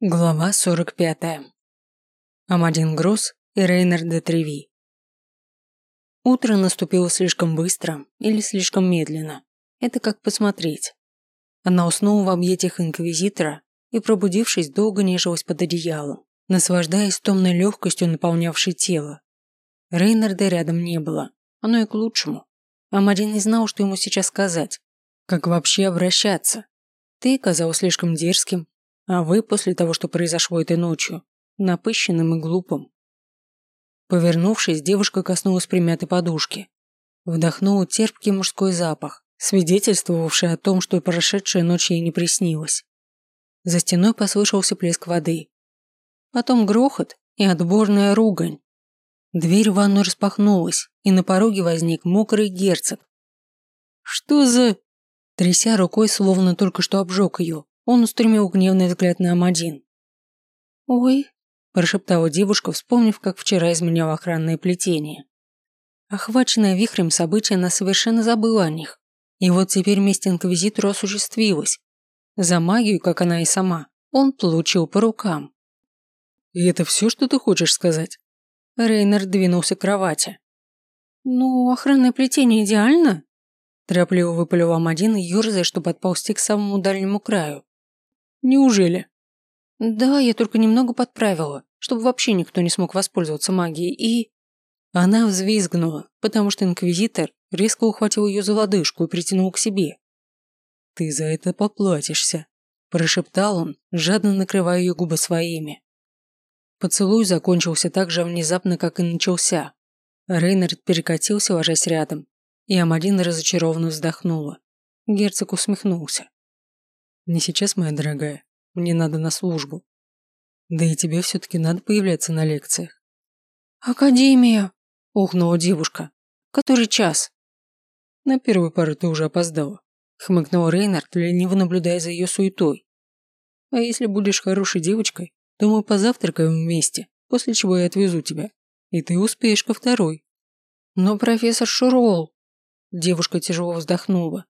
Глава 45. Амадин Гросс и Рейнер де Треви. Утро наступило слишком быстро или слишком медленно. Это как посмотреть. Она уснула в объятиях инквизитора и, пробудившись, долго нежилась под одеялом, наслаждаясь томной легкостью, наполнявшей тело. Рейнарда рядом не было. Оно и к лучшему. Амадин не знал, что ему сейчас сказать. Как вообще обращаться. Ты казалось слишком дерзким, а вы после того, что произошло этой ночью, напыщенным и глупым. Повернувшись, девушка коснулась примятой подушки. Вдохнула терпкий мужской запах, свидетельствовавший о том, что прошедшая ночь ей не приснилась. За стеной послышался плеск воды. Потом грохот и отборная ругань. Дверь в ванну распахнулась, и на пороге возник мокрый герцог. «Что за...» Тряся рукой, словно только что обжег ее, он устремил гневный взгляд на Амадин. «Ой», – прошептала девушка, вспомнив, как вчера изменяла охранное плетение. Охваченная вихрем события, она совершенно забыла о них. И вот теперь месть Инквизитору осуществилась. За магию, как она и сама, он получил по рукам. «И это все, что ты хочешь сказать?» Рейнер двинулся к кровати. «Ну, охранное плетение идеально?» Торопливо выпалил Амадин, ерзая, чтобы отползти к самому дальнему краю. Неужели? Да, я только немного подправила, чтобы вообще никто не смог воспользоваться магией, и... Она взвизгнула, потому что инквизитор резко ухватил ее за лодыжку и притянул к себе. «Ты за это поплатишься», – прошептал он, жадно накрывая ее губы своими. Поцелуй закончился так же внезапно, как и начался. Рейнард перекатился, ложась рядом, и Амадин разочарованно вздохнула. Герцог усмехнулся. Не сейчас, моя дорогая. Мне надо на службу. Да и тебе все-таки надо появляться на лекциях. Академия, ухнула девушка. Который час? На первую пару ты уже опоздала. Хмыкнул Рейнард, лениво наблюдая за ее суетой. А если будешь хорошей девочкой, то мы позавтракаем вместе, после чего я отвезу тебя. И ты успеешь ко второй. Но профессор Шурол... Девушка тяжело вздохнула.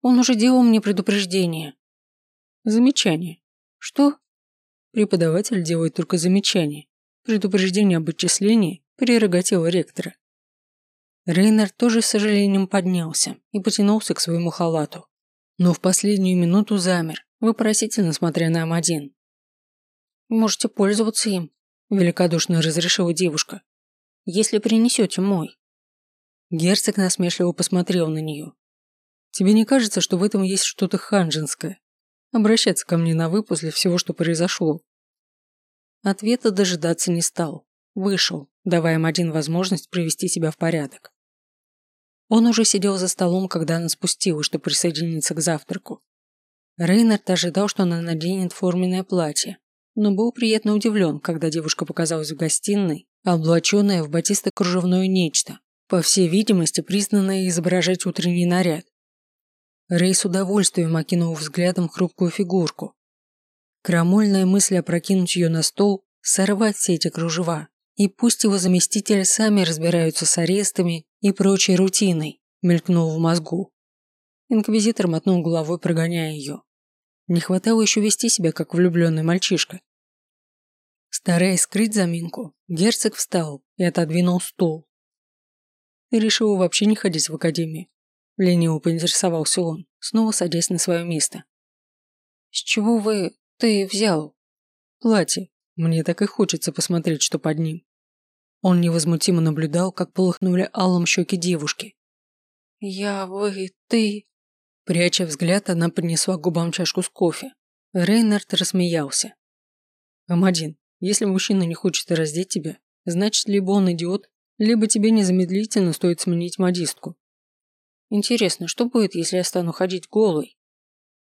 Он уже делал мне предупреждение. Замечание. Что? Преподаватель делает только замечание. Предупреждение об отчислении – прерогатива ректора. Рейнер тоже с сожалением поднялся и потянулся к своему халату. Но в последнюю минуту замер, вопросительно смотря на М1. «Можете пользоваться им», – великодушно разрешила девушка. «Если принесете мой». Герцог насмешливо посмотрел на нее. «Тебе не кажется, что в этом есть что-то ханжинское?» Обращаться ко мне на «вы» после всего, что произошло. Ответа дожидаться не стал. Вышел, давая им один возможность привести себя в порядок. Он уже сидел за столом, когда она спустилась, чтобы присоединиться к завтраку. Рейнард ожидал, что она наденет форменное платье, но был приятно удивлен, когда девушка показалась в гостиной, облаченная в батисто-кружевное нечто, по всей видимости, признанное изображать утренний наряд. Рэй с удовольствием окинул взглядом хрупкую фигурку. Крамольная мысль опрокинуть ее на стол, сорвать все эти кружева, и пусть его заместители сами разбираются с арестами и прочей рутиной, мелькнул в мозгу. Инквизитор мотнул головой, прогоняя ее. Не хватало еще вести себя, как влюбленный мальчишка. Стараясь скрыть заминку, герцог встал и отодвинул стул. Ты решил вообще не ходить в академию? Лениво поинтересовался он, снова садясь на свое место. «С чего вы... ты взял?» «Платье. Мне так и хочется посмотреть, что под ним». Он невозмутимо наблюдал, как полыхнули алым щеки девушки. «Я... вы... ты...» Пряча взгляд, она поднесла к губам чашку с кофе. Рейнард рассмеялся. «Амадин, если мужчина не хочет раздеть тебя, значит, либо он идиот, либо тебе незамедлительно стоит сменить модистку. Интересно, что будет, если я стану ходить голой?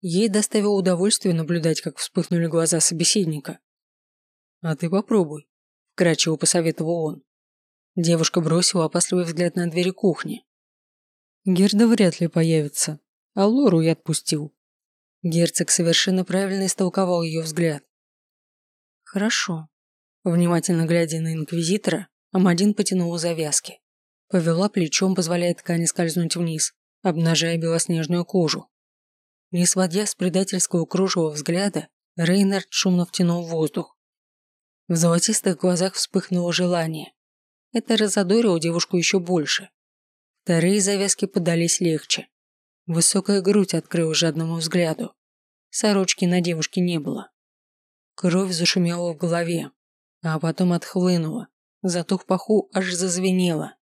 Ей доставило удовольствие наблюдать, как вспыхнули глаза собеседника. «А ты попробуй», – вкрадчиво посоветовал он. Девушка бросила опасливый взгляд на двери кухни. Герда вряд ли появится, а Лору я отпустил. Герцог совершенно правильно истолковал ее взгляд. «Хорошо». Внимательно глядя на инквизитора, Амадин потянул завязки. Повела плечом, позволяя ткани скользнуть вниз, обнажая белоснежную кожу. Не сводя с предательского кружего взгляда, Рейнард шумно втянул воздух. В золотистых глазах вспыхнуло желание. Это разодорило девушку еще больше. Вторые завязки подались легче. Высокая грудь открыла жадному взгляду. Сорочки на девушке не было. Кровь зашумела в голове, а потом отхлынула, зато в паху аж зазвенело.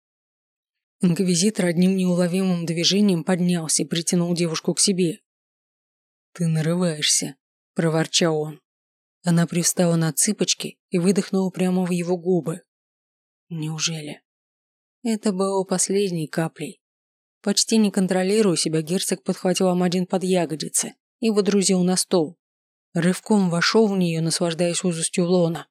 Инквизитор одним неуловимым движением поднялся и притянул девушку к себе. «Ты нарываешься», – проворчал он. Она привстала на цыпочки и выдохнула прямо в его губы. Неужели? Это было последней каплей. Почти не контролируя себя, герцог подхватил Амадин под ягодицы и водрузил на стол. Рывком вошел в нее, наслаждаясь узостью лона.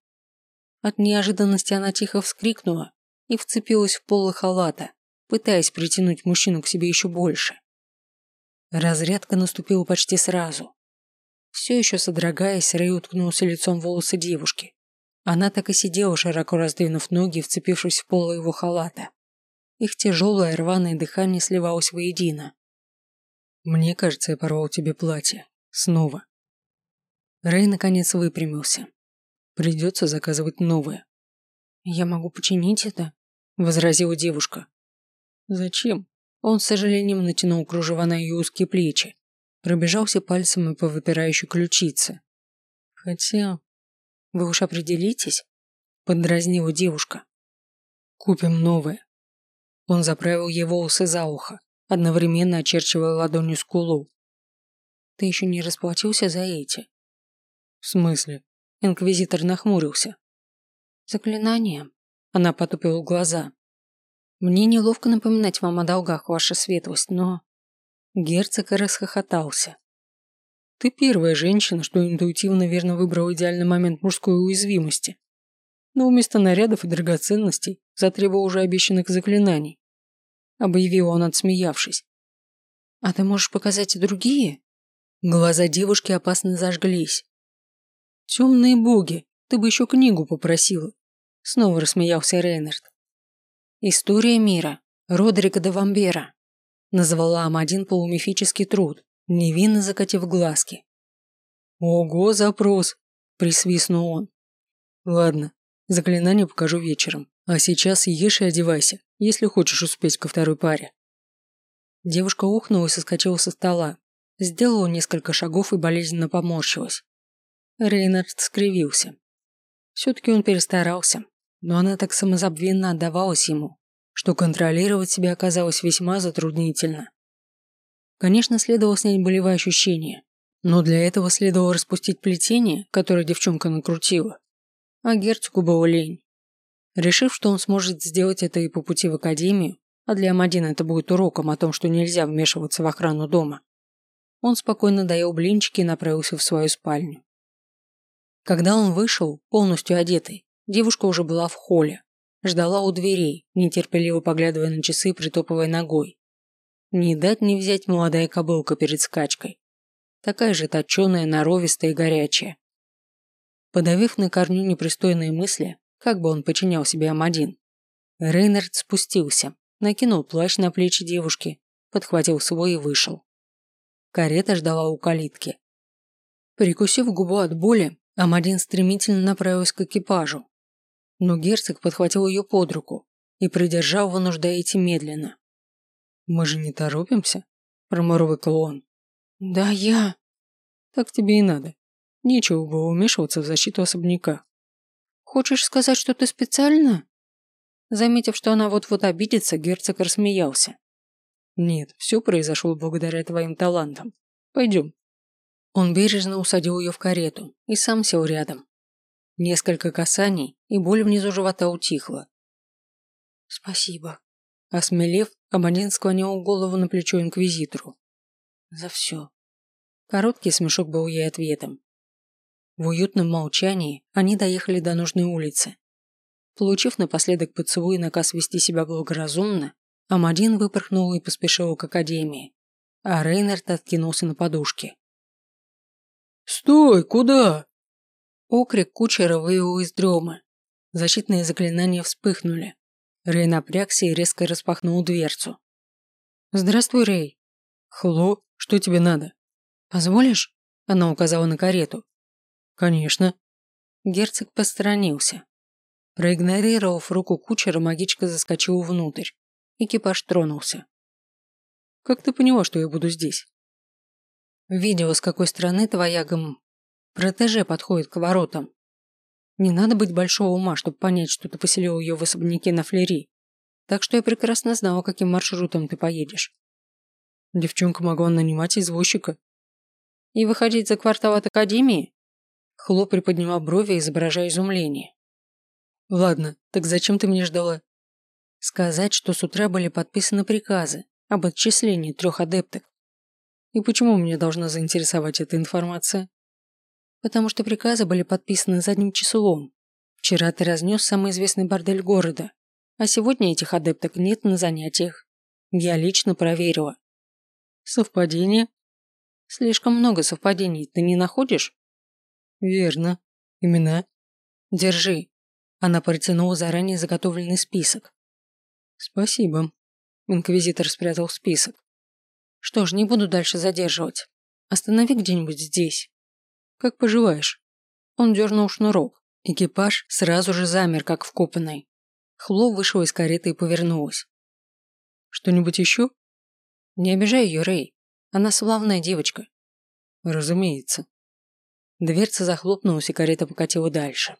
От неожиданности она тихо вскрикнула и вцепилась в полы халата, пытаясь притянуть мужчину к себе еще больше. Разрядка наступила почти сразу. Все еще содрогаясь, Рэй уткнулся лицом в волосы девушки. Она так и сидела, широко раздвинув ноги, вцепившись в полы его халата. Их тяжелое рваное дыхание сливалось воедино. «Мне кажется, я порвал тебе платье. Снова». Рэй наконец выпрямился. «Придется заказывать новое». «Я могу починить это?» – возразила девушка. «Зачем?» Он с сожалением натянул кружева на ее узкие плечи, пробежался пальцами по выпирающей ключице. «Хотя вы уж определитесь?» – поддразнила девушка. «Купим новое». Он заправил ей волосы за ухо, одновременно очерчивая ладонью скулу. «Ты еще не расплатился за эти?» «В смысле?» – инквизитор нахмурился. «Заклинание?» – она потупила глаза. «Мне неловко напоминать вам о долгах, ваша светлость, но...» Герцог расхохотался. Ты первая женщина, что интуитивно верно выбрала идеальный момент мужской уязвимости. Но вместо нарядов и драгоценностей затребовал уже обещанных заклинаний. Объявил он, отсмеявшись. «А ты можешь показать и другие?» Глаза девушки опасно зажглись. «Темные боги, ты бы еще книгу попросила!» Снова рассмеялся Рейнард. «История мира. Родрика де Вамбера», назвала Амадин полумифический труд, невинно закатив глазки. «Ого, запрос!» – присвистнул он. «Ладно, заклинание покажу вечером, а сейчас ешь и одевайся, если хочешь успеть ко второй паре». Девушка ухнула и соскочила со стола, сделала несколько шагов и болезненно поморщилась. Рейнард скривился. Все-таки он перестарался, но она так самозабвенно отдавалась ему, что контролировать себя оказалось весьма затруднительно. Конечно, следовало снять болевые ощущения, но для этого следовало распустить плетение, которое девчонка накрутила. А герцогу было лень. Решив, что он сможет сделать это и по пути в академию, а для Амадина это будет уроком о том, что нельзя вмешиваться в охрану дома, он спокойно доел блинчики и направился в свою спальню. Когда он вышел, полностью одетый, девушка уже была в холле, ждала у дверей, нетерпеливо поглядывая на часы и притопывая ногой. Не дать не взять молодая кобылка перед скачкой. Такая же точеная, норовистая и горячая. Подавив на корню непристойные мысли, как бы он подчинял себе Амадин, Рейнард спустился, накинул плащ на плечи девушки, подхватил свой и вышел. Карета ждала у калитки. Прикусив губу от боли, Амадин стремительно направился к экипажу. Но герцог подхватил ее под руку и придержал, вынуждая идти медленно. «Мы же не торопимся?» – промурлыкал он. «Да я...» «Так тебе и надо. Нечего было вмешиваться в защиту особняка». «Хочешь сказать, что ты специально?» Заметив, что она вот-вот обидится, герцог рассмеялся. «Нет, все произошло благодаря твоим талантам. Пойдем». Он бережно усадил ее в карету и сам сел рядом. Несколько касаний, и боль внизу живота утихла. «Спасибо», Осмелев, абонент склонил голову на плечо инквизитору. За все. Короткий смешок был ей ответом. В уютном молчании они доехали до нужной улицы. Получив напоследок поцелуй и наказ вести себя благоразумно, Амадин выпорхнул и поспешил к академии, а Рейнард откинулся на подушке. «Стой! Куда?» Окрик кучера вывел из дремы. Защитные заклинания вспыхнули, Рэй напрягся и резко распахнул дверцу. «Здравствуй, Рэй». «Хло, что тебе надо?» «Позволишь?» Она указала на карету. Конечно. Герцог посторонился. Проигнорировав руку кучера, магичка заскочила внутрь. Экипаж тронулся. Как ты поняла, что я буду здесь? Видела, с какой стороны твоя гм... протеже подходит к воротам. Не надо быть большого ума, чтобы понять, что ты поселил ее в особняке на флери. Так что я прекрасно знала, каким маршрутом ты поедешь. Девчонка могла нанимать извозчика. И выходить за квартал от академии? Хлоп приподняла брови, изображая изумление. Ладно, так зачем ты меня ждала? Сказать, что с утра были подписаны приказы об отчислении трех адепток. И почему меня должна заинтересовать эта информация? Потому что приказы были подписаны задним числом. Вчера ты разнес самый известный бордель города, а сегодня этих адепток нет на занятиях. Я лично проверила. Совпадение? Слишком много совпадений, ты не находишь? Верно. Имена? Держи. Она протянула заранее заготовленный список. Спасибо. Инквизитор спрятал список. Что ж, не буду дальше задерживать. Останови где-нибудь здесь. Как поживаешь? Он дернул шнурок. Экипаж сразу же замер, как вкопанный. Хло вышла из кареты и повернулась. Что-нибудь еще? Не обижай ее, Рэй. Она славная девочка. Разумеется. Дверца захлопнулась, и карета покатила дальше.